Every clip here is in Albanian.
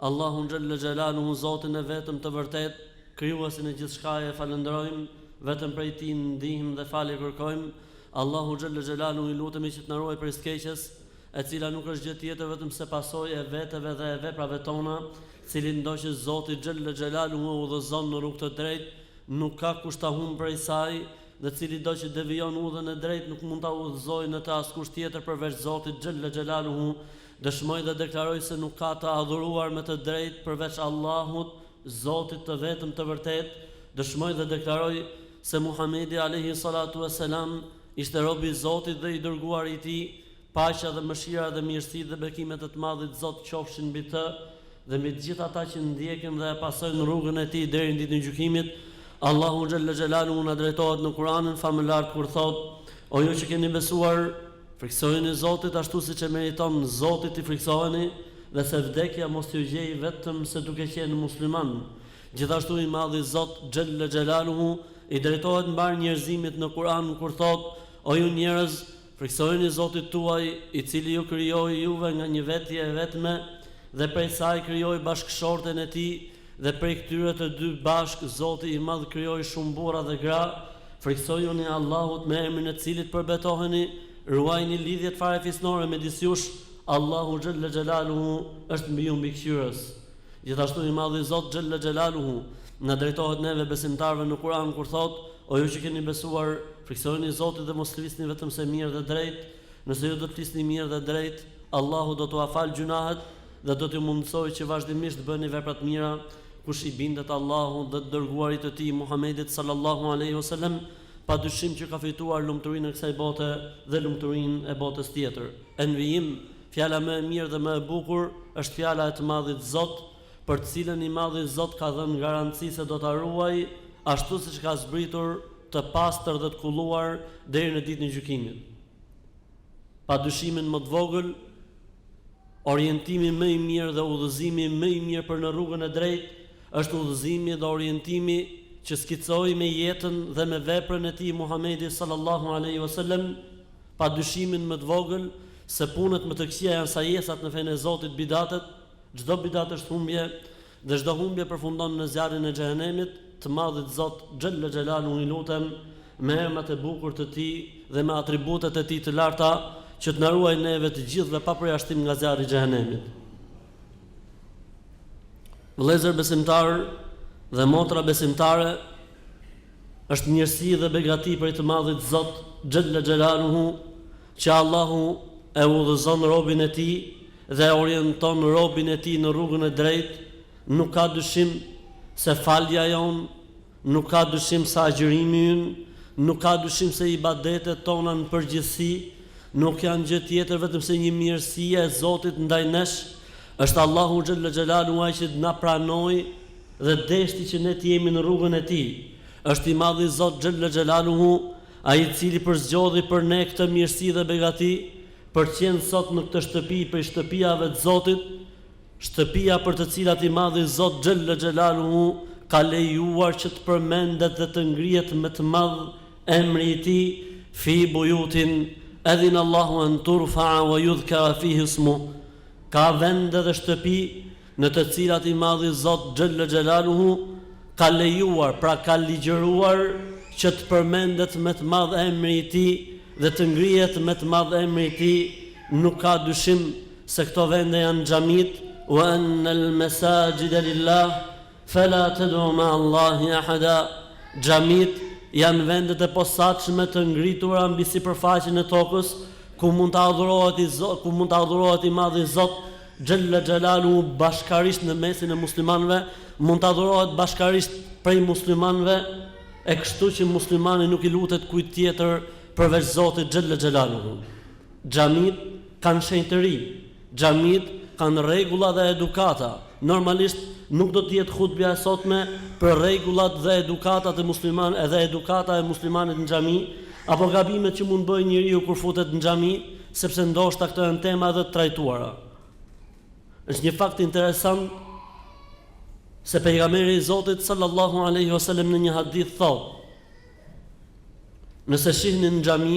Allahun xhelle xhelaluhu Zotin e vetëm të vërtetë, Krijuesin e gjithçkaje e falënderojmë, vetëm prej Tij ndihmë dhe falje kërkojmë, Allahut xhelle xhelaluhu i lutemi që të na ruaj prej së keqes, e cila nuk është gjë tjetër vetëm se pasojë e veteve dhe e veprave tona, cilindo që Zoti xhelle xhelaluhu e udhëzon në rrugë të drejtë, nuk ka kush ta humbë prej saj, dhe cilido që devijon udhën e drejtë nuk mund ta udhëzojë në të askush tjetër përveç Zotit xhelle xhelaluhu, Dëshmoj dhe deklaroj se nuk ka të adhuruar me të drejtë përveç Allahut, Zotit të vetëm të vërtetë, dëshmoj dhe deklaroj se Muhamedi alejhi salatu ue selam ishte rob i Zotit dhe i dërguari i Tij, paqja dhe mëshira dhe mirësitë dhe bekimet e të Madhit Zot qofshin mbi të dhe mbi të gjithë ata që ndjekin dhe e pasojnë rrugën e tij deri në ditën e gjykimit, Allahu xhelle xhelaluhu na drejtohet në Kuranin famëlartë kur thotë, O ju që keni besuar! Frikësojuni Zotit ashtu siç e meriton Zoti t'i frikësoheni dhe se vdekja mos t'ju gjejë vetëm se duke qenë musliman. Gjithashtu i Madhi Zot xhelle xhelaluhu i drejtohet mbarë njerëzimit në Kur'an kur thotë, O ju njerëz, frikësojuni Zotit tuaj, i cili ju krijoi juve nga një vetje e vetme dhe prej saj krijoi bashkëshorten e tij, Dhe prej këtyre të dy bashkë Zoti i Madh krijoi shumë burra dhe gra, frikësojuni Allahut me emrin e të Cilit përbetoheni, ruajini lidhjet farefisnore midis jush, Allahu xhelle xhelaluhu është mbi ju Mbikëqyrës. Gjithashtu i Madhi Zot xhelle xhelaluhu na drejtohet neve besimtarëve në Kur'an kur thotë, O ju që keni besuar, frikësojuni Zotit dhe mos flisni vetëm se mirë dhe drejt, nëse ju do të flisni mirë dhe drejt, Allahu do t'ua falë gjynahet, Dhe do t'ju mundësojë që vazhdimisht të bëni vepra të mira, kush i bindet Allahut dhe të Dërguarit të Tij Muhammedit sallallahu alejhi ue selem, padyshim që ka fituar lumturinë e kësaj bote dhe lumturinë e botës tjetër. E në vijim, Fjala më e mirë dhe më e bukur është fjala e të Madhit Zot, për të cilën i Madhi Zot ka dhënë garanci se do ta ruajë ashtu siç e ka zbritur të pastër dhe të kulluar deri në Ditën e Gjykimit. Pa dyshimin më të vogël, orientimi më i mirë dhe udhëzimi më i mirë për në rrugën e drejtë, është udhëzimi dhe orientimi që skicoi me jetën dhe me veprën e tij Muhamedi sallallahu alejhi ve selem, Pa dyshimin më të vogël, se punët më të këqija janë sajesat në fenë e Zotit, bidatet, çdo bidat është humbje, Dhe çdo humbje përfundon në zjarrin e xhehenemit, të Madhit Zot xhelle xhelaluhu i lutem me emrat e bukur të Tij dhe me atributet e Tij të larta që të na ruajë neve të gjithëve pa përjashtim nga zjarri i xhehenemit. Vëllezër besimtarë dhe motra besimtare, është mirësi dhe begati prej të Madhit Zot xhelle xhelaluhu që Allahu e udhëzon robin e Tij dhe e orienton robin e tij në rrugën e drejtë, nuk ka dyshim se falja jonë, nuk ka dyshim se agjërimi ynë, nuk ka dyshim se ibadetet tona në përgjithësi, nuk janë gjë tjetër vetëm se një mirësi e Zotit ndaj nesh, është Allahu xhelle xhelaluhu ai që na pranoi dhe deshti që ne të jemi në rrugën e tij, është i madhi Zot xhelle xhelaluhu ai i cili përzgjodhi për ne këtë mirësi dhe begati, Për të qenë sot në këtë shtëpi prej shtëpiave të Zotit, shtëpia për të cilat i madhi Zot xhelle xhelaluhu ka lejuar që të përmendet dhe të ngrihet me të madh emri i tij, Fi buyutin adhina Allahu an turfa'a wa yudhkara fiha ismuh, Ka vende dhe shtëpi në të cilat i Madhi Zot xhelle xhelaluhu ka lejuar, pra ka ligjëruar, që të përmendet me të madh emri i Tij dhe të ngrihet me të madh emri i Tij, nuk ka dyshim se këto vende janë xhamitë, Wa anna al-masajida lillah Fela ted'u ma'allahi ahada, Xhamitë janë vendet e posaçme të ngritura mbi sipërfaqen e tokës, ku mund të adhurohet i Zot, ku mund të adhurohet i Madhi Zot, xhella xhelaluhu, bashkarisht në mesin e muslimanëve, mund të adhurohet bashkarisht prej muslimanëve, e kështu që muslimani nuk i lutet kujt tjetër përveç Zotit xhella xhelaluhu. Xhamitë kanë shenjtëri, xhamitë kanë rregulla dhe edukata. Normalisht nuk do të jetë hutbja e sotme për rregullat dhe edukatat e musliman, edhe edukata e muslimanit në xhami, apo gabimet që mund të bëjë njeriu kur futet në xhami, sepse ndoshta këto janë tema edhe të trajtuara. Është një fakt interesant se pejgamberi i Zotit sallallahu alaihi wasallam në një hadith thotë: Nëse shihni në xhami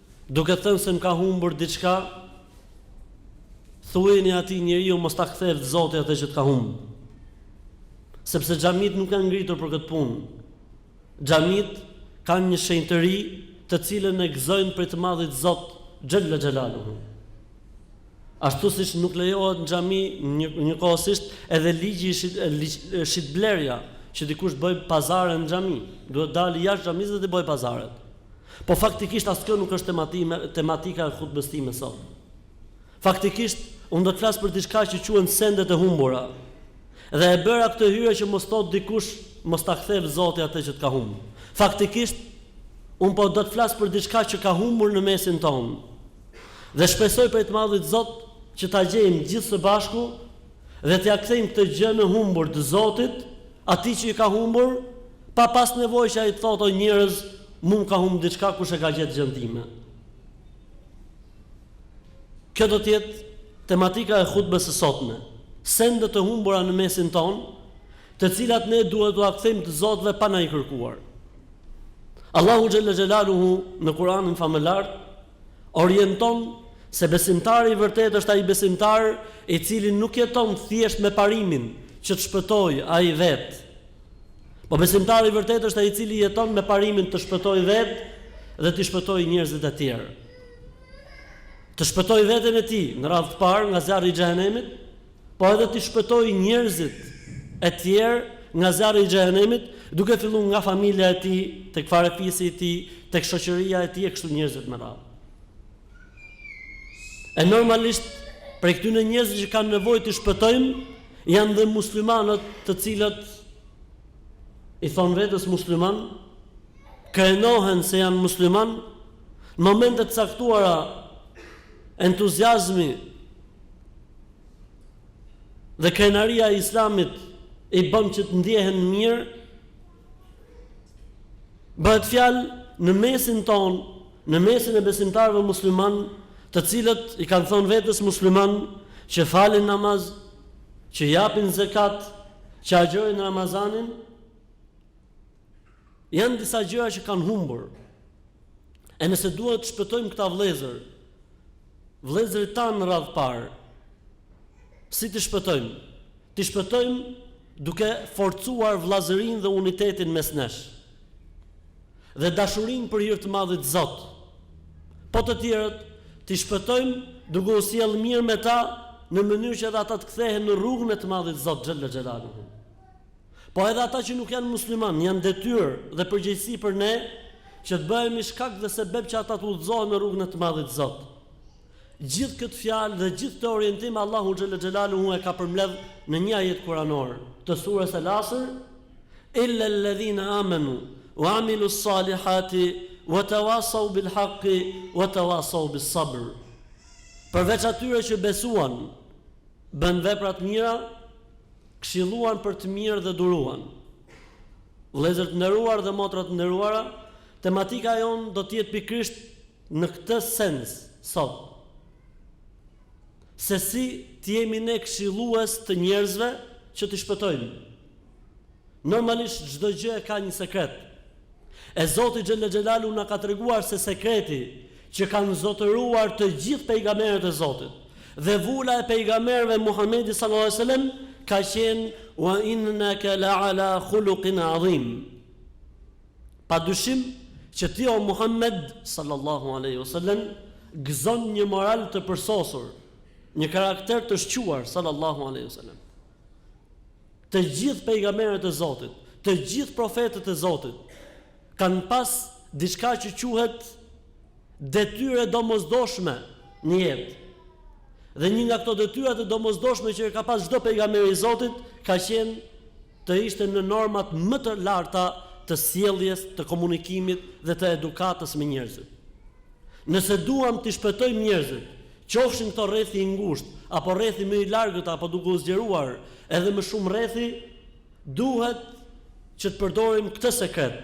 Duke thënë se më ka humbur diçka, thujeni atij njeriu mos ta ktheftë Zoti atë që të ka humbë. Sepse xhamitë nuk janë ngritur për këtë punë. Xhamitë kanë një shenjtëri të cilën e gëzojnë prej të madhit Zot xhella xhelaluhu. Ashtu siç nuk lejohet në xhami një, njëkohësisht edhe ligji i shit, shitblerja, që dikush të bëjë pazare në xhami, duhet të dali jashtë xhamisë dhe t'i bëjë pazaret. Po faktikisht as kjo nuk është tematime, tematika e hutbes time sot. Faktikisht, unë do të flas për diçka që quhen sendet e humbura. Dhe e bëra këtë hyrje që mos thotë dikush, mos ta ktheftë Zoti atë që të ka humbur. Faktikisht, unë po do të flas për diçka që ka humbur në mesin tonë. Dhe shpresoj prej të madhit Zot që ta gjejmë gjithë së bashku dhe t'ia kthejmë këtë gjënë e humbur të Zotit, atij që i ka humbur Pa pas nevojë që ai të thotë o njerëz, mu m'ka humb diçka, kush e ka gjetë gjënë time. Kjo do të jetë tematika e hutbes së sotme. Sende të humbura në mesin tonë, të cilat ne duhet t'ua kthejmë të zotëve pa na i kërkuar. Allahu xhalla xhelaluhu në Kur'anin famëlartë orienton se besimtari i vërtetë është ai besimtar i cili nuk jeton thjesht me parimin që të shpëtojë ai vetë, Po besimtari i vërtetë është ai i cili jeton me parimin të shpëtojë vetë dhe t'i shpëtojë njerëzit e tjerë. Të shpëtojë veten e tij në radhë të parë nga zjarri i xhehenemit, po edhe t'i shpëtojë njerëzit e tjerë nga zjarri i xhehenemit, duke filluar nga familja e tij, tek farefisi i tij, tek shoqëria e tij e kështu njerëzit me radhë. E normalisht prej këtyre njerëzve që kanë nevojë t'i shpëtojmë janë dhe muslimanët të cilët i thonë vetes musliman, krenohen se janë musliman, në momente të caktuara entuziazmi dhe krenaria e islamit i bën që të ndjehen mirë, Bëhet fjalë në mesin tonë, në mesin e besimtarëve muslimanë, të cilët i kanë thonë vetes muslimanë që falin namaz, që japin zekat, që agjërojnë Ramazanin, janë disa gjëra që kanë humbur. E nëse duhet t'i shpëtojmë këta vëllezër, vëllezërit tanë në radhë parë, si t'i shpëtojmë? T'i shpëtojmë duke forcuar vëllazërinë dhe unitetin mes nesh dhe dashurinë për hir të madhit Zot, po të tjerët t'i shpëtojmë duke u sjellë mirë me ta në mënyrë që edhe ata të kthehen në rrugën e të madhit Zot xhella xhelaluhu. Po edhe ata që nuk janë muslimanë janë detyrë dhe përgjegjësi për ne që të bëhemi shkak dhe sebeb që ata të udhëzohen në rrugën e të madhit Zot. Gjithë këtë fjalë dhe gjithë këtë orientim Allahu xhelle xhelaluhu e ka përmbledh në një ajet kuranor të surës El Asr, Illa alladhina amanu wa amilu s-salihati wa tawasau bil haqqi wa tawasau bis sabr. Përveç atyre që besuan, bënë vepra të mira, këshilluan për të mirë dhe duruan. Vëllezër të nderuar dhe motra të nderuara, tematika jonë do të jetë pikërisht Në këtë sens, sot, se si të jemi ne këshillues të njerëzve që t'i shpëtojmë? Normalisht çdo gjë e ka një sekret. E Zoti xhelle xhelaluhu na ka treguar se sekreti që kanë zotëruar të gjithë pejgamerët e Zotit dhe vula e pejgamerëve Muhamedi sallallahu alejhi wasallam ka qenë wa innaka la ala khuluqin adhim. Pa dyshim që ti o Muhammed, sallallahu alejhi ve sellem, gëzon një moral të përsosur, një karakter të shquar, sallallahu alejhi ve sellem. Të gjithë pejgamberët e Zotit, të gjithë profetët e Zotit kanë pas diçka që quhet detyrë e domosdoshme në jetë. Dhe një nga këto detyra të domosdoshme që e ka pas çdo pejgamber i Zotit ka qenë të ishte në normat më të larta të sjelljes, të komunikimit dhe të edukatës me njerëzit. Nëse duam t'i shpëtojmë njerëzit, qofshin këto rrethi i ngushtë apo rrethi më i largët apo duke u zgjeruar edhe më shumë rrethi, duhet që të përdorim këtë sekret.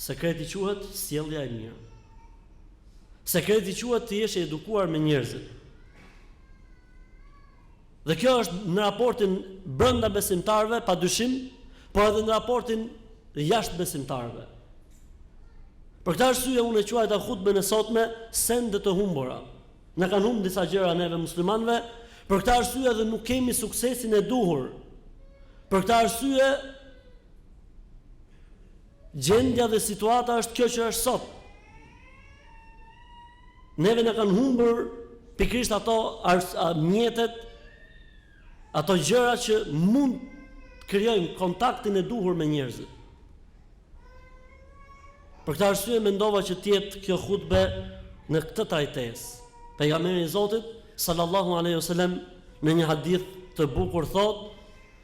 Sekreti quhet sjellja e mirë. Sekreti quhet të jesh i edukuar me njerëzit. Dhe kjo është në raportin brenda besimtarëve, padyshim, por edhe në raportin jashtë besimtarëve. Për këtë arsye unë e quajta hutbën e sotme sende të humbura. Na kanë humbur disa gjëra neve muslimanëve, për këtë arsye edhe nuk kemi suksesin e duhur. Për këtë arsye Gjendja dhe situata është kjo që është sot. Neve na kanë humbur pikërisht ato mjetet, ato gjëra që mund të krijojmë kontaktin e duhur me njerëzit. Për këtë arsye mendova që të jetë kjo hutbe në këtë trajtesë. Pejgamberi i Zotit sallallahu alaihi wasallam në një hadith të bukur thotë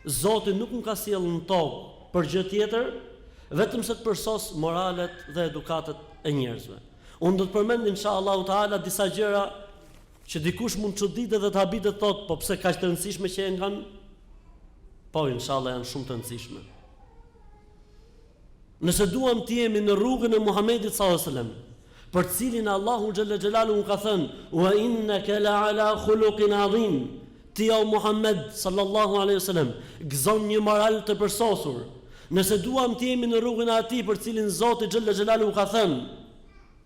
Zoti nuk më ka sjellë në tokë për gjë tjetër, vetëm se të përsos moralet dhe edukatat e njerëzve. Unë do të përmend insha Allahu Teala disa gjëra që dikush mund të çuditet dhe të habitet thotë, po pse kaq të rëndësishme qenkan? Po inshallah janë shumë të rëndësishme. Nëse duam të jemi në rrugën e Muhamedit sallallahu alejhi ve sellem, për të cilin Allahu xhelle xhelaluhu ka thënë, "Wa innaka la ala khuluqin adhim", Ti o Muhamed sallallahu alejhi ve sellem, gëzon një moral të përsosur. Nëse duam të jemi në rrugën e atij për të cilin Zoti xhelle xhelaluhu ka thënë,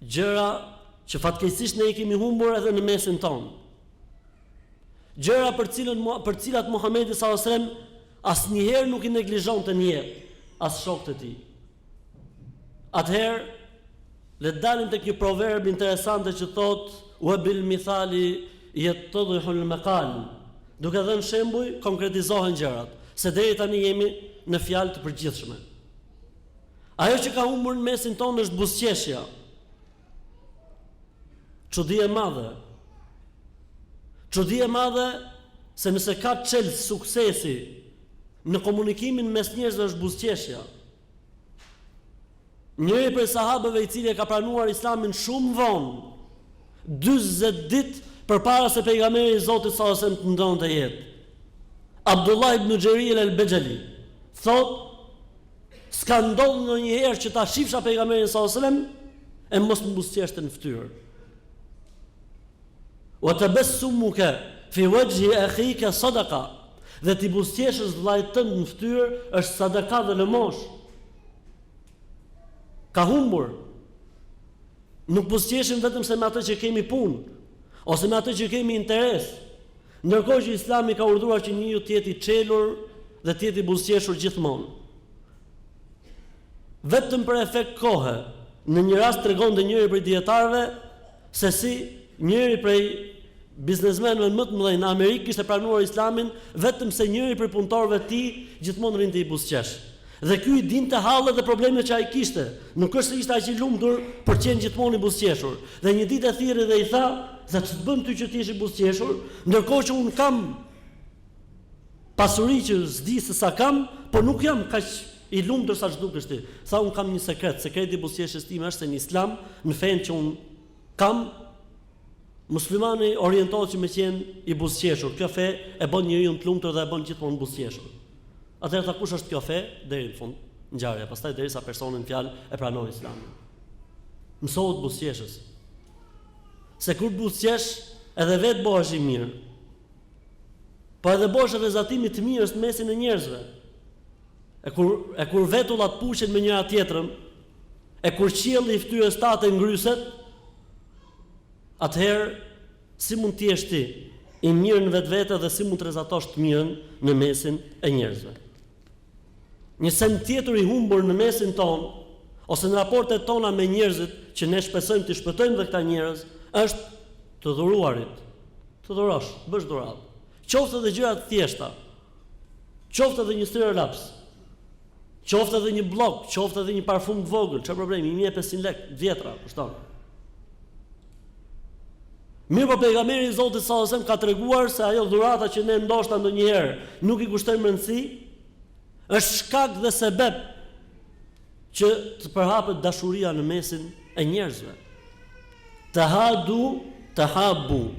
Gjëra që fatkeqësisht ne i kemi humbur edhe në mesin tonë. Gjëra për cilën për cilat Muhamedi sallallahu alajhi wasallam asnjëherë nuk i neglizhonte në jetë as shokët e tij. Atëherë le të dalim tek një proverb interesant që thotë wa bil mithali yatadhihu al maqal. Duke dhënë shembuj konkretizohen gjërat, se deri tani jemi në fjalë të përgjithshme. Ajo që ka humbur në mesin tonë është buzëqeshja. Çudi e madhe. Çudi e madhe se nëse ka çelës suksesi në komunikimin mes njerëzve është buzëqeshja. Njëri prej sahabëve i cili e ka pranuar Islamin shumë vonë, 40 ditë përpara se pejgamberi i Zotit sallallahu alajhi wasallam të ndërronte jetë. Abdullah ibn Xheril al-Bexheli thotë S'ka ndodhur ndonjëherë që ta shifsha pejgamberin sallallahu alajhi wasallam e mos më buzëqeshte në fytyrë. Wa tabassumuka fi wajhi akhika sadaqa. Dhe t'i buzëqeshësh vëllait tënd në fytyrë është sadaka dhe lëmoshë. Ka humbur. Nuk buzëqeshim vetëm se me atë që kemi punë ose me atë që kemi interes. Ndërkohë që Islami ka urdhëruar që njeriu të jetë i çelur dhe të jetë i buzëqeshur gjithmonë. Vetëm për efekt kohe, në një rast tregonte njëri prej dijetarëve se si njëri prej biznesmenëve më të mëdhenj në Amerikë kishte pranuar Islamin vetëm se njëri prej punëtorëve të tij gjithmonë rrinte i buzëqeshur. Dhe ky i dinte hallet dhe problemet që ai kishte. Nuk është se ishte aq i lumtur, por qe gjithmonë i buzëqeshur. Dhe një ditë e thirri dhe i tha, Hë ç'të bën ty që të jesh i buzëqeshur, ndërkohë që unë kam pasuri që s'di se sa kam, por nuk jam kaq i lumtur sa ç'dukesh ti? Tha, Unë kam një sekret, sekreti i buzëqeshjes time është se në Islam, në fenë që unë Kam Muslimani orientohet që me qenë i buzëqeshur, kjo fe e bën njeriun të lumtur dhe e bën gjithmonë buzëqeshur. Atëherë tha kush është kjo fe deri në fund ngjarja, pastaj derisa personi në fjalë e pranon Islamin. Mësohu të buzëqeshësh. Se kur buzëqesh, edhe vetë bëhesh i mirë. Po edhe bëhesh rrezatim i të mirës në mesin e njerëzve. E kur e kur vetullat puqen me njëra tjetrën, E kur qielli i fytyrës tate ngryset, atëherë si mund të jesh ti i mirë në vetvete dhe si mund të rrezatosh të mirën në mesin e njerëzve? Një send tjetër i humbur në mesin tonë ose në raportet tona me njerëzit që ne shpresojmë t'i shpëtojmë dhe këta njerëz është të dhuruarit. Të dhurosh, bësh dhuratë. Qoftë edhe gjëra të thjeshta. Qoftë edhe një stilolaps. Qoftë edhe një bllok, qoftë edhe një parfum të vogël, çfarë problemi? 1500 lekë të vjetra, kushton. Mirëpo pejgamberi i Zotit salallahu alejhi ve selem ka treguar se ajo dhurata që ne ndoshta ndonjëherë nuk i kushtojmë rëndësi, është shkak dhe sebeb që të përhapet dashuria në mesin e njerëzve. Tahadu tahabu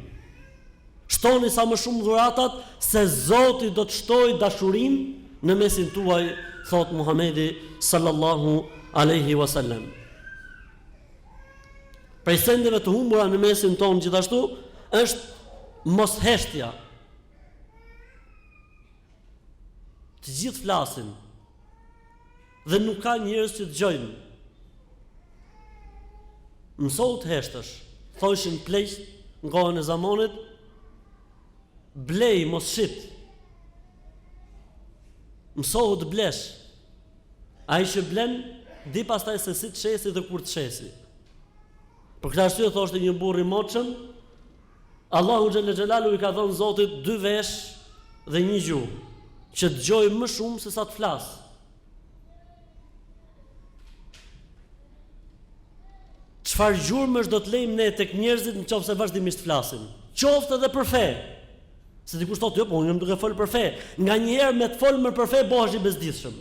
Shtoni sa më shumë dhuratat se Zoti do të shtojë dashurinë në mesin tuaj, thotë Muhamedi sallallahu alejhi wa sallam. Prej sendeve të humbura në mesin tonë gjithashtu është mos heshtja. Të gjithë flasin dhe nuk ka njerëz që dëgjojnë. Mësohu të heshtësh, thoshin pleqtë në kohën e zamonit, blej mos shit. Mësohu të blesh. Ai që blen di pastaj se si të shesi dhe kur të shesi. Për këtë arsye thoshte një burrë i moçëm, Allahu xhelle xhelaluhu i ka dhënë Zotit dy veshë dhe një gjuhë, që të dëgjojë më shumë se sa të flasë. Çfarë gjurmësh do të lejmë ne tek njerëzit nëse vazhdimisht flasim? Qoftë edhe për fe. Se dikush thotë, "Jo, po unë jam duke fol për fe." Nganjëherë me të folme për fe bëhesh i bezdisshëm.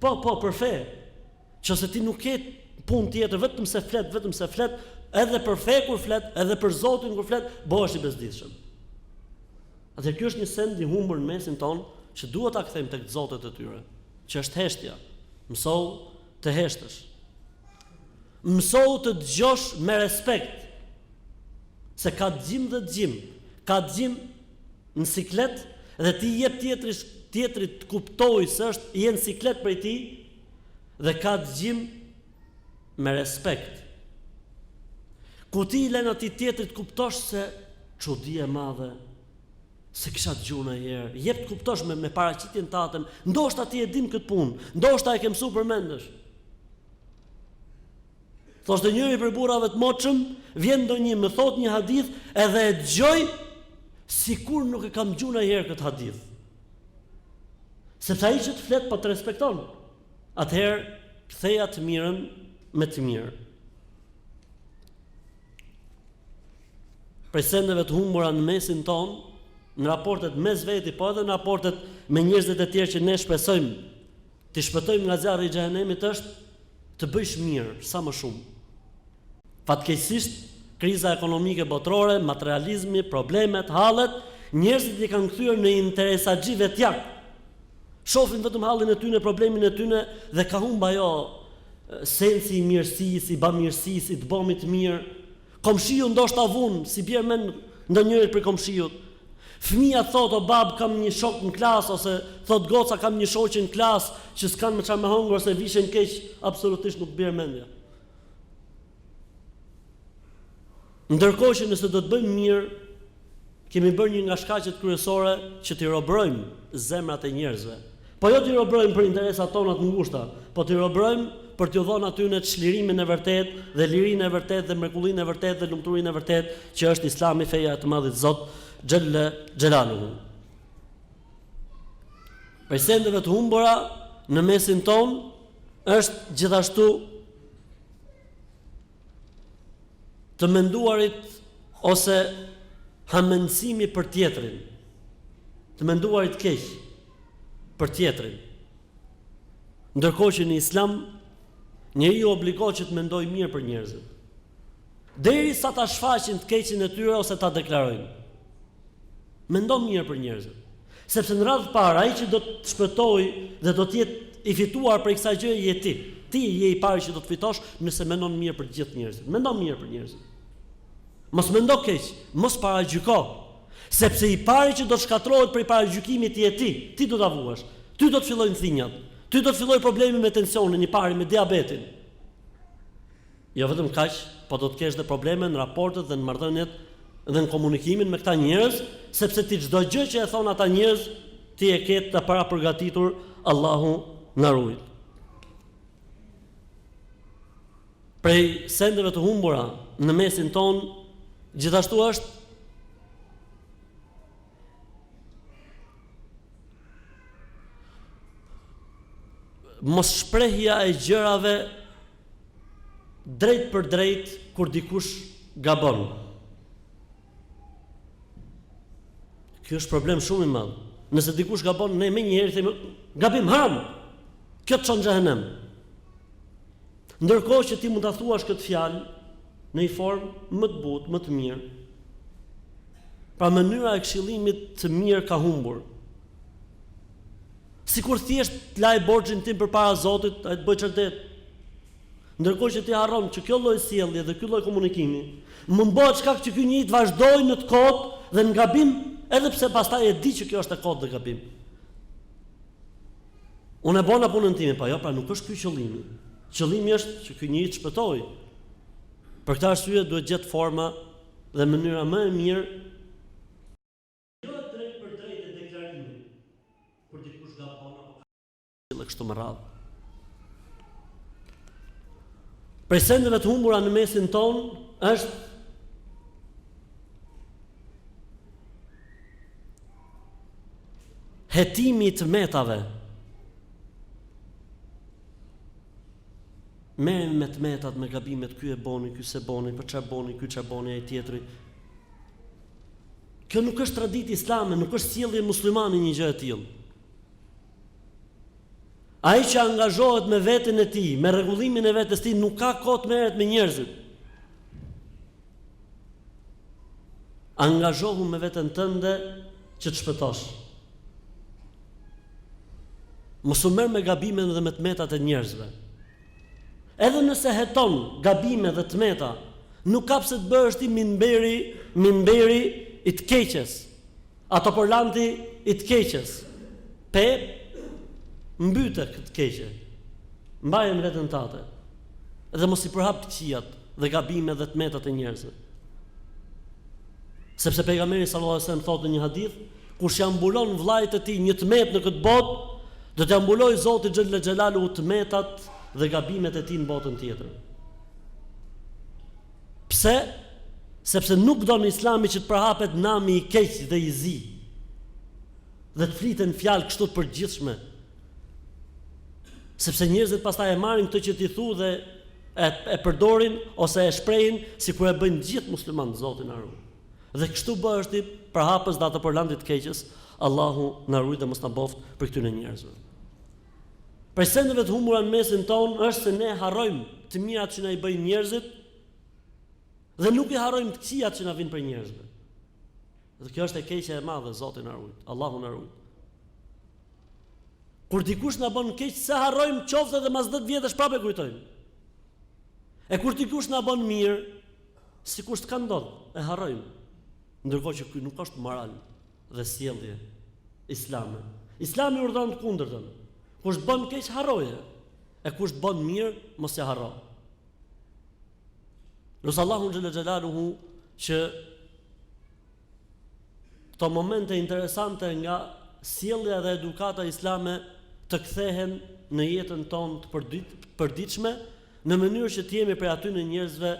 Po, po, për fe. Në qoftë se ti nuk ke punë tjetër vetëm se flet, vetëm se flet, edhe për fe kur flet, edhe për Zotin kur flet, bëhesh i bezdisshëm. Atëherë ky është një send i humbur në mesin tonë që duhet ta kthejmë tek zotët e tyre, që është heshtja. Mësohu të heshtësh. Mësohu të dëgjosh me respekt. Se ka dëgjim dhe dëgjim, ka dëgjim në siklet dhe ti i jep tjetrit, tjetrit të kuptojë se është je në siklet prej tij, dhe ka dëgjim me respekt. Ku ti i len atij tjetrit të kuptosh se çudi e madhe s'e kisha dëgju najherë, i jep të kuptosh me, me paraqitjen tanden, ndoshta ti e din këtë punë, ndoshta e ke mësu përmendësh. Thoshte njëri prej burrave të moçëm, vjen ndonjë, më thotë një hadith, edhe e dëgjoj, sikur nuk e kam dëgju najherë këtë hadith. Sepse ai që të flet po të respekton. Atëherë ktheja të mirën me të mirë. Prej sendeve të humbura në mesin tonë, në raportet mes veti, po edhe në raportet me njerëzit e tjerë që ne shpresojmë T'i shpëtojmë nga zjarri i xhehenemit është të bëjsh mirë sa më shumë. Fatkeqësisht, kriza ekonomike botërore, materializmi, problemet, hallet, njerëzit i kanë kthyer në interesaxhi vetjak. Shofin vetëm hallin e tyne, problemin e tyne dhe ka humb ajo sensi i mirësisë, i bamirësisë, i të bëmit mirë. Komshiu ndoshta vun, s'i bjer mend ndonjërit prej komshiut. Fëmija thotë o babë kam një shok në klasë ose thotë goca kam një shoqe në klasë që s'kanë me çar me hongër ose vishen keq, absolutisht nuk bjer mendja. Ndërkohë që nëse do të bëjmë mirë, Kemi bërë një nga shkaqet kryesore që t'i robërojmë zemrat e njerëzve. Po jo t'i robërojmë për interesat tona të ngushta, po t'i robërojmë për t'ju dhënë atyne çlirimin e vërtetë dhe lirinë e vërtetë dhe mrekullinë e vërtetë dhe lumturinë e vërtetë që është Islami feja e të Madhit Zot xhel-le xhelaluhu. Prej sendeve të humbura në mesin tonë është gjithashtu të menduarit ose hamendësimi për tjetrin, të menduarit keq për tjetrin. Ndërkohë që në Islam njeriu obligohet që të mendojë mirë për njerëzit, derisa ta shfaqin të keqin e tyre ose ta deklarojnë. Mendo mirë për njerëzit. Sepse në radhë të parë ai që do të shpëtojë dhe do të jetë i fituar prej kësaj gjëje je ti. Ti je i pari që do të fitosh nëse mendon mirë për gjithë njerëzit. Mendo mirë për njerëzit. Mos mendo keq, mos paragjyko. Sepse i pari që do të shkatërrohet prej paragjykimit je ti. Ti do ta vuash. Ty do të fillojnë thinjat. Ty do të fillojë problemi me tensionin i pari, me diabetin. Jo vetëm kaq, po do të kesh dhe probleme në raportet dhe në marrëdhëniet dhe në komunikimin me këta njerëz, sepse ti çdo gjë që e thonë ata njerëz ti e ke të parapërgatitur, Allahu na rujt. Prej sendeve të humbura në mesin tonë, gjithashtu është Mosshprehja e gjërave drejtpërdrejt kur dikush gabon. Kjo është problem shumë i madh. Nëse dikush gabon, ne menjëherë themi gabim haram. Kjo të çon në xhehenem. Ndërkohë që ti mund ta thuash këtë fjalë në ni formë më të butë, më të mirë. Pra mënyra e këshillimit të mirë ka humbur. Sikur thjesht të laj borxhin tim përpara Zotit, ai të bëj çfarë det. Ndërkohë që ti harron që kjo lloj sjellje dhe ky lloj komunikimi mund bëhet shkak që ky njeri të vazhdojë në të kotë dhe në gabim, edhe pse pastaj e di që kjo është e kotë dhe gabim. Unë e bona punën time, po jo, pra nuk është ky qëllimi. Qëllimi është që ky njeri të shpëtojë. Për këtë arsye duhet gjetë forma dhe mënyra më e mirë jo e drejtpërdrejtë e deklarimit. Kur dikush gabon apo ka sjellë kështu me radhë. Prej sendeve të humbura në mesin tonë është hetimi i të metave. Merren me të metat, me gabimet. Ky e boni, ky s'e boni, për ça e boni, ky ça boni, ai tjetri. Kjo nuk është traditë islame, nuk është sjellje muslimani një gjë e tillë. Ai që angazhohet me veten e tij, me rregullimin e vetes tij nuk ka kohë të merret me njerëzit. Angazhohu me veten tënde që të shpëtosh. Mos u merr me gabimet dhe me të metat e njerëzve. Edhe nëse heton gabime dhe të meta, nuk ka pse të bëhesh ti minberi, minberi i të keqes, altoparlanti i të keqes. Po mbyte këtë të keqe. Mbaje në veten tate. Dhe mos i përhap këqijat dhe gabimet dhe të metat e njerëzve. Sepse pejgamberi sallallahu alejhi ve selem thotë në një hadith, Kush ia mbulon vllait të tij një të metë në këtë botë, do t'ia mbulojë Zoti xhelle xhelaluhu të metat dhe gabimet e tij në botën tjetër. Pse? Sepse nuk don Islami që të përhapet nami i keq dhe i zi. Dhe të fliten fjalë kështu të përgjithshme. Sepse njerëzit pastaj e marrin këtë që ti thu' dhe e, e përdorin ose e shprehin sikur e bëjnë gjithë muslimanët Zoti na Dhe kështu bëhesh ti përhapës dhe altoparlant i të keqes, Allahu na rujt dhe mos na boftë prej këtyre njerëzve. Prej sendeve të humbura në mesin tonë është se ne harrojmë të mirat që na i bëjnë njerëzit dhe nuk i harrojmë të këqijat që na vijnë prej njerëzve. Dhe kjo është e keqe e madhe, Zoti na rujt, Allahu na rujt. Kur dikush na bon keq, s'e harrojmë qoftë edhe mas 10 vjetësh prapë e kujtojmë. E kur dikush na bon mirë, Sikur s'ka ndodh, e harrojmë. Ndërkohë që ky nuk është moral dhe sjellje islame. Islami urdhëron të kundërtën. Kush të bon keq, harroje. E kush të bon mirë, mos e harro. Lus Allahun xhelle xhelaluhu që Këto momente interesante nga sjellja dhe edukata islame të kthehen në jetën tonë të përditshme në mënyrë që të jemi prej atyne njerëzve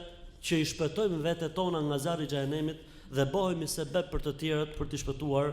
që i shpëtojmë vetet tona nga zjarri i xhehenemit dhe bëhemi sebeb për të tjerët për t'i shpëtuar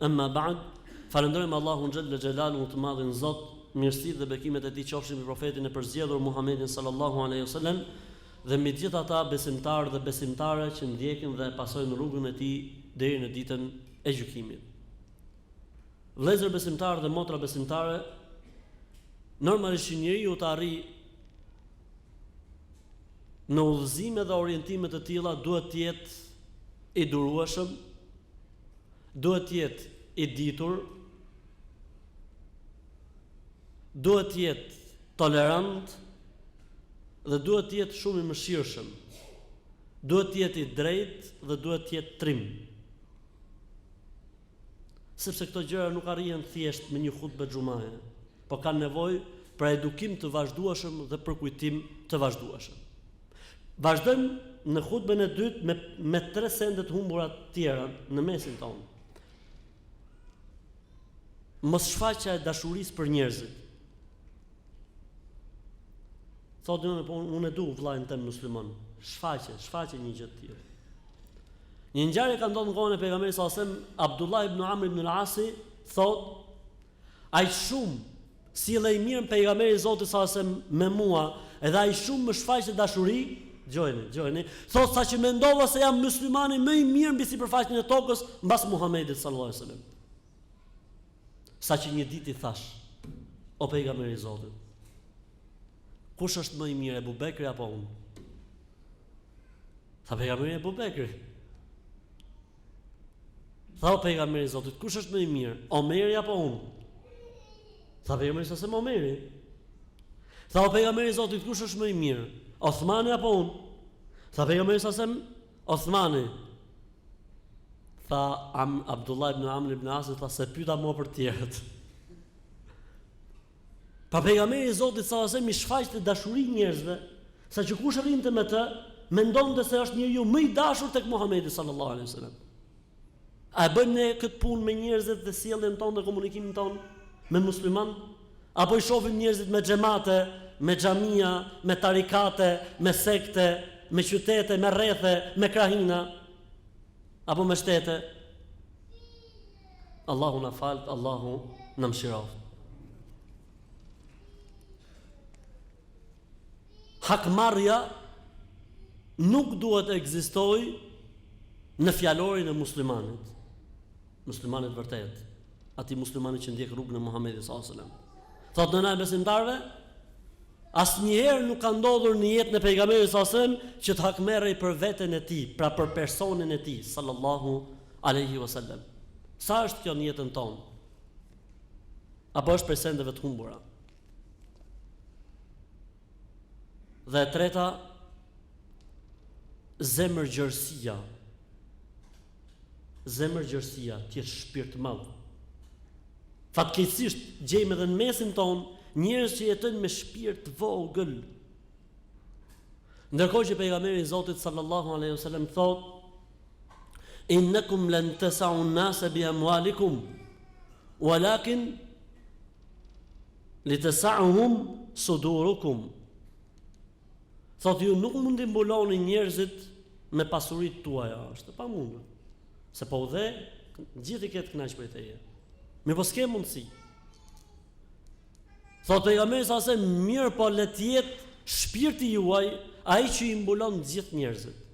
Emma ba'd, Falënderojmë Allahun xhelle xhelaluhu të madhin Zot, mirësi dhe bekimet e Tij qofshin mbi Profetin e përzgjedhur Muhammedin sallallahu alejhi ve sellem dhe mbi të gjithë ata besimtarë dhe besimtare që ndjekin dhe pasojnë rrugën e tij deri në Ditën e Gjykimit. Vëllezër besimtarë dhe motra besimtare, normalisht që njeriu të arrijë në udhëzime dhe orientime të tilla duhet të jetë i durueshëm Duhet të jetë i ditur, duhet të jetë tolerant dhe duhet të jetë shumë i mëshirshëm. Duhet të jetë i drejtë dhe duhet të jetë trim. Sepse këto gjëra nuk arrihen thjesht me një hutbë xhumaje, po kanë nevojë për edukim të vazhdueshëm dhe përkujtim të vazhdueshëm. Vazhdojmë në hutbën e dytë me me tre sende të humbura të tjera në mesin tonë. Mos shfaqja e dashurisë për njerëzit. Thotë unë po unë e du vëllain tëm musliman. Shfaqe, shfaqe një gjë të tillë. Një ngjarje ka ndodhur në kohën e pejgamberit sallallahu alajhi wasallam, Abdullah ibn Amr ibn al-As thotë Aq shumë sillej mirë Pejgamberi i Zotit sallallahu alejhi ve sellem me mua edhe aq shumë më shfaqte dashuri, dëgjojeni, dëgjojeni, thotë saqë mendova se jam muslimani më i mirë mbi sipërfaqen e tokës mbas Muhamedit sallallahu alejhi ve sellem. Saqë një ditë i thash, o Pejgamber i Zotit, kush është më i mirë, Ebu Bekri apo unë? Tha Pejgamberi Ebu Bekri. Tha o pejgamberi i Zotit, kush është më i mirë, Omeri apo unë? Tha pejgamberi s.a.s. Omeri. Tha o pejgamberi i Zotit, kush është më i mirë, Osmani apo unë? Tha pejgamberi s.a.s. Osmani. Tha Abdullah ibn Amr ibn As, tha s'e pyeta më për të tjerët. Pra Pejgamberi i Zotit sallallahu alajhi wasallam i shfaqte dashuri njerëzve, sa që kush rrinte me të, mendonte se është njeriu më i dashur tek Muhamedi sallallahu alajhi wasallam. A e bëjmë ne këtë punë me njerëzit dhe sjelljen tonë dhe komunikimin tonë me musliman? Apo i shofim njerëzit me xhemate, me xhamia, me tarikate, me sekte, me qytete, me rrethe, me krahina apo me shtete? Allahu na faltë, Allahu na mëshiroftë. Hakmarrja nuk duhet të ekzistojë në fjalorin e muslimanit. Muslimanit vërtet, atij muslimanit që ndjek rrugën e Muhamedit sallallahu alajhi wasallam. Thotë nëna e besimtarëve, asnjëherë nuk ka ndodhur në jetën e pejgamberit sallallahu alajhi wasallam që të hakmerrej për veten e tij, pra për personin e tij sallallahu alaihi wasallam. Sa është kjo në jetën tonë? Apo është prej sendeve të humbura? Dhe e treta, zemërgjerësia, zemërgjerësia, të jesh shpirtmadh. Fatkeqësisht, gjejmë edhe në mesin tonë, njerëz që jetojnë me shpirt të vogël. Ndërkohë që pejgamberi i Zotit sallallahu alaihi wasallam thotë, Innakum lan tasau an-nasa bi amwalikum walakin li tasauhum sudurukum. Thotë ju nuk mund t'i mbuloni njerëzit me pasuritë tuaja, është e pamundur. Se po u dhe, gjithë i ke të kënaqur prej teje. Mirëpo s'ke mundësi. Thotë pejgamberi s.a.s. mirëpo le të jetë shpirti juaj, ai që i mbulon gjithë njerëzit.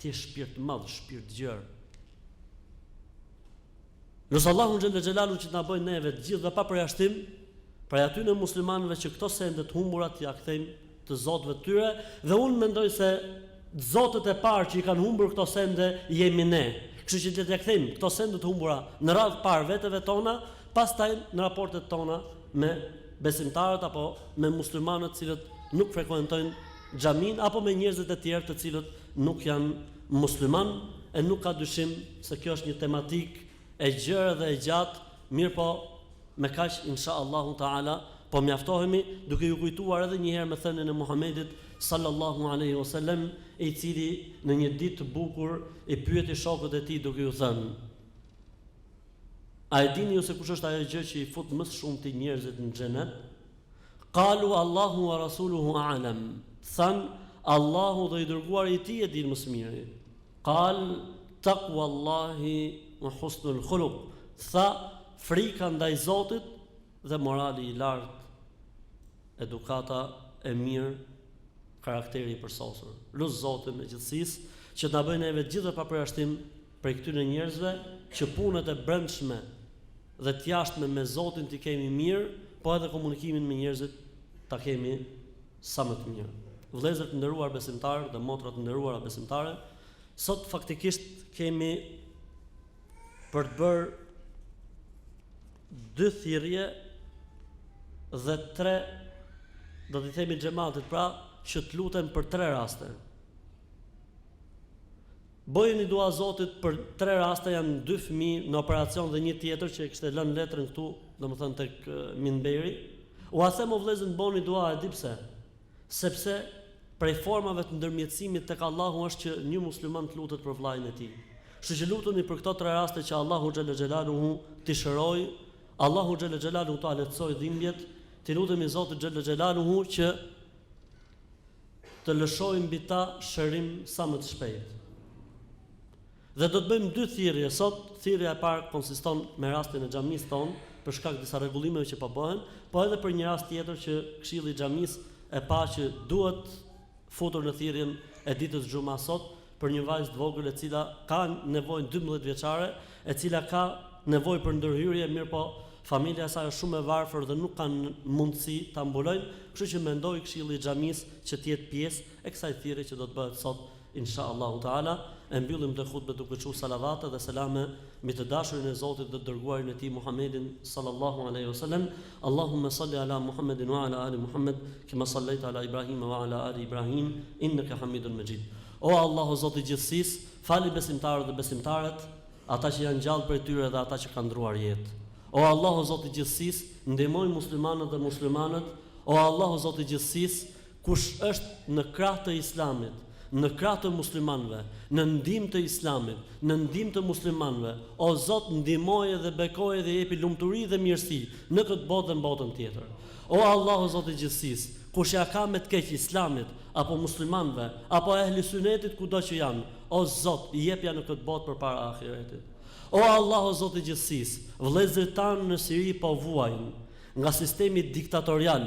Të jesh shpirtmadh, shpirtgjerë. Lus Allahun xhelle xhelaluhu që të na bëjë neve të gjithëve pa përjashtim prej atyne muslimanëve që këto sende të humbura t'ia kthejnë të zotëve të tyre dhe unë mendoj se zotët e parë që i kanë humbur këto sende jemi ne. Kështu që le t'ia kthejmë këto sende të humbura në radhë të parë veteve tona Pastaj në raportet tona me besimtarët apo me muslimanët të cilët nuk frekuentojnë xhaminë apo me njerëzit e tjerë të cilët nuk janë muslimanë e nuk ka dyshim se kjo është një tematikë e gjerë dhe e gjatë, mirëpo me kaq insha Allahu ta'ala po mjaftohemi duke ju kujtuar edhe një herë me thënien e Muhamedit sallallahu alaihi wasallam i cili në një ditë të bukur i pyeti shokët e tij duke ju thënë. A e dini ju se kush është ajo gjë që i fut më së shumti njerëzit në xhenet? Qalu Allahu wa rasuluhu a'lam. Thanë Allahu dhe i dërguari i tij e dinë më së miri. Qal taqwallahi wa husnul khuluq. Tha frika ndaj Zotit dhe morali i lartë. Edukata e mirë, karakteri i përsosur. Lus Zotin e gjithësisë që të na bëjë neve të gjithëve pa përjashtim Prej këtyre njerëzve që punët e brendshme dhe të jashtme me Zotin t'i kemi mirë, po edhe komunikimin me njerëzit ta kemi sa më të mirë. Vëllezër të nderuar besimtarë dhe motra të nderuara besimtare, sot faktikisht kemi për të bërë dy thirrje dhe tre do t'i themi xhematit pra që të luten për tre raste. Bëjeni dua Zotit për tre raste janë dy fëmijë në operacion dhe një tjetër që e kishte lënë letrën këtu domethënë tek minberi ua them o vllezër bëni dua e di pse sepse prej formave të ndërmjetësimit tek Allahu është që një musliman të lutet për vëllain e tij kështu që lutuni për këto tre raste që Allahu xhelle xhelaluhu t'i shërojë Allahu xhelle xhelaluhu t'ua lehtësojë dhimbjet t'i lutemi Zotit xhelle xhelaluhu që të lëshojë mbi ta shërim sa më të shpejtë. Dhe do të bëjmë dy thirrje sot, thirrja e parë konsiston me rastin e xhamisë tonë, për shkak disa rregullimeve që po bëhen, po edhe për një rast tjetër që Këshilli i Xhamisë e pa që duhet futur në thirrjen e ditës xhuma sot, për një vajzë të vogël e cila ka nevojë dymbëdhjetë vjeçare e cila ka nevojë për ndërhyrje mirëpo familja e saj është shumë e varfër dhe nuk kanë mundësi ta mbulojnë kështu që mendoi këshilli i xhamisë që të jetë pjesë e kësaj thirrje që do të bëhet sot inshallahu taala e mbyllim këtë hutbe duke çu salavate dhe selame mbi të dashurin e Zotit dhe të dërguarin e tij Muhamedin sallallahu alejhi wasallam Allahumme salli ala Muhammedin wa ala ali Muhammed kema sallejte ala Ibrahime wa ala ali Ibrahim inneke Hamidun Mejid O Allah o Zot i gjithësisë fali besimtarët dhe besimtaret ata që janë gjallë prej tyre dhe ata që kanë ndruar jetë O Allah o Zot i gjithësisë ndihmoji muslimanët dhe muslimanet O Allah o Zot i gjithësisë Kush është në krah të Islamit, në krah të muslimanëve, në ndihmë të Islamit, në ndihmë të muslimanëve, o Zot ndihmoje dhe bekoje dhe jepi lumturi dhe mirësi në këtë botë dhe në botën tjetër. O Allah o Zot i gjithësisë, kush ia ka me të keq Islamit, apo muslimanëve, apo ehli synetit kudo që janë, o Zot jepja në këtë botë përpara ahiretit. O Allah o Zot i gjithësisë, vëllezërit tanë në Siri po vuajnë nga sistemi diktatorial,